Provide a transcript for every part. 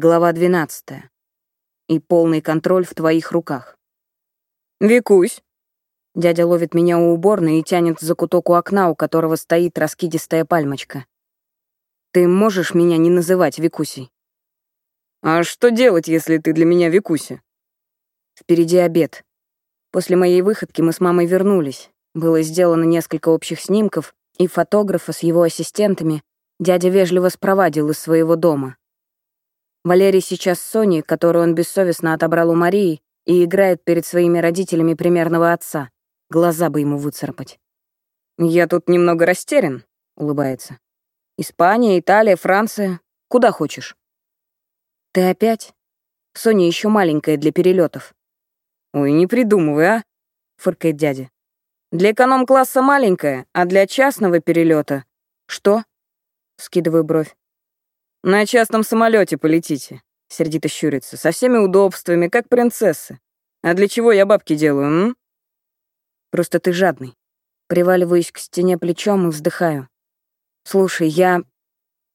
Глава 12. И полный контроль в твоих руках. «Викусь!» Дядя ловит меня у уборной и тянет за куток у окна, у которого стоит раскидистая пальмочка. Ты можешь меня не называть Викусей? «А что делать, если ты для меня Викуся?» Впереди обед. После моей выходки мы с мамой вернулись. Было сделано несколько общих снимков, и фотографа с его ассистентами дядя вежливо спровадил из своего дома. Валерий сейчас с Соней, которую он бессовестно отобрал у Марии, и играет перед своими родителями примерного отца. Глаза бы ему выцарапать. «Я тут немного растерян», — улыбается. «Испания, Италия, Франция. Куда хочешь?» «Ты опять? Соня еще маленькая для перелетов. «Ой, не придумывай, а?» — фыркает дядя. «Для эконом-класса маленькая, а для частного перелета «Что?» — скидываю бровь. «На частном самолете полетите», — сердито щурится, «со всеми удобствами, как принцессы. А для чего я бабки делаю, м?» «Просто ты жадный». Приваливаюсь к стене плечом и вздыхаю. «Слушай, я...»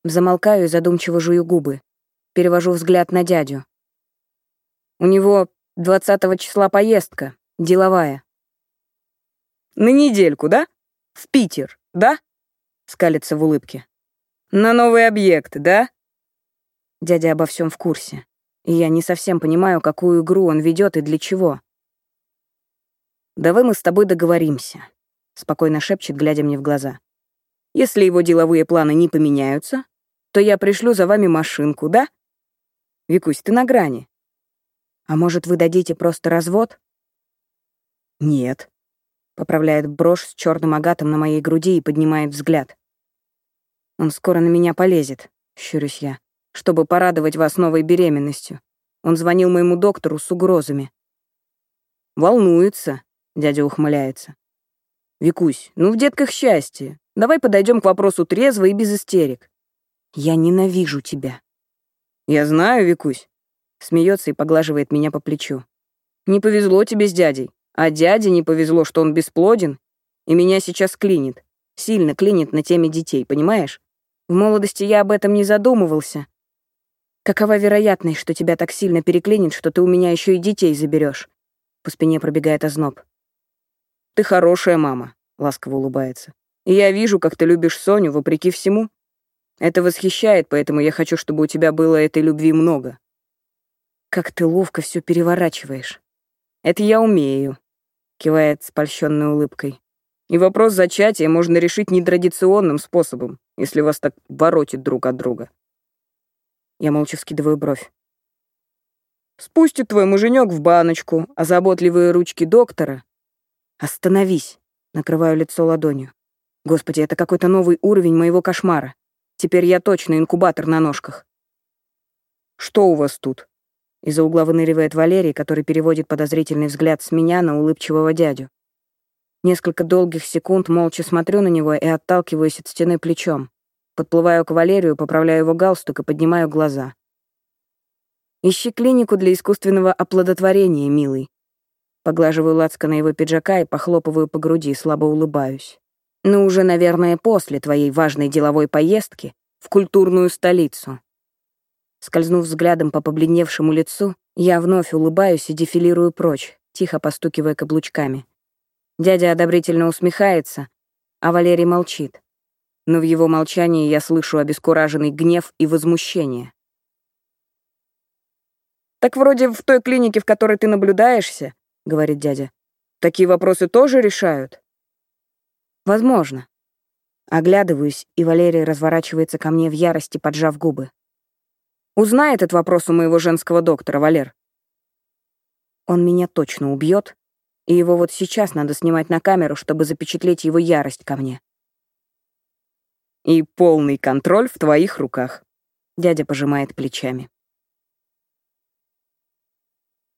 Замолкаю и задумчиво жую губы. Перевожу взгляд на дядю. У него 20 числа поездка, деловая. «На недельку, да? В Питер, да?» — скалится в улыбке. «На новый объект, да?» Дядя обо всем в курсе, и я не совсем понимаю, какую игру он ведет и для чего. «Давай мы с тобой договоримся», — спокойно шепчет, глядя мне в глаза. «Если его деловые планы не поменяются, то я пришлю за вами машинку, да? Викусь, ты на грани». «А может, вы дадите просто развод?» «Нет», — поправляет брошь с черным агатом на моей груди и поднимает взгляд. Он скоро на меня полезет, щурюсь я, чтобы порадовать вас новой беременностью. Он звонил моему доктору с угрозами. Волнуется, дядя ухмыляется. Викусь, ну в детках счастье. Давай подойдем к вопросу трезво и без истерик. Я ненавижу тебя. Я знаю, Викусь. Смеется и поглаживает меня по плечу. Не повезло тебе с дядей, а дяде не повезло, что он бесплоден, и меня сейчас клинит. Сильно клинит на теме детей, понимаешь? В молодости я об этом не задумывался. Какова вероятность, что тебя так сильно переклинит, что ты у меня еще и детей заберешь? По спине пробегает озноб. Ты хорошая мама, ласково улыбается. И я вижу, как ты любишь Соню вопреки всему. Это восхищает, поэтому я хочу, чтобы у тебя было этой любви много. Как ты ловко все переворачиваешь. Это я умею, кивает с польщенной улыбкой. И вопрос зачатия можно решить нетрадиционным способом если вас так воротит друг от друга. Я молча скидываю бровь. Спустит твой муженек в баночку, а заботливые ручки доктора... Остановись, накрываю лицо ладонью. Господи, это какой-то новый уровень моего кошмара. Теперь я точно инкубатор на ножках. Что у вас тут? Из-за угла выныривает Валерий, который переводит подозрительный взгляд с меня на улыбчивого дядю. Несколько долгих секунд молча смотрю на него и отталкиваюсь от стены плечом. Подплываю к Валерию, поправляю его галстук и поднимаю глаза. «Ищи клинику для искусственного оплодотворения, милый». Поглаживаю лацко на его пиджака и похлопываю по груди, слабо улыбаюсь. «Ну, уже, наверное, после твоей важной деловой поездки в культурную столицу». Скользнув взглядом по побледневшему лицу, я вновь улыбаюсь и дефилирую прочь, тихо постукивая каблучками. Дядя одобрительно усмехается, а Валерий молчит. Но в его молчании я слышу обескураженный гнев и возмущение. «Так вроде в той клинике, в которой ты наблюдаешься, — говорит дядя, — такие вопросы тоже решают?» «Возможно». Оглядываюсь, и Валерий разворачивается ко мне в ярости, поджав губы. «Узнай этот вопрос у моего женского доктора, Валер». Он меня точно убьет, и его вот сейчас надо снимать на камеру, чтобы запечатлеть его ярость ко мне. «И полный контроль в твоих руках», — дядя пожимает плечами.